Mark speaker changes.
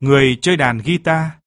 Speaker 1: người chơi đàn guitar.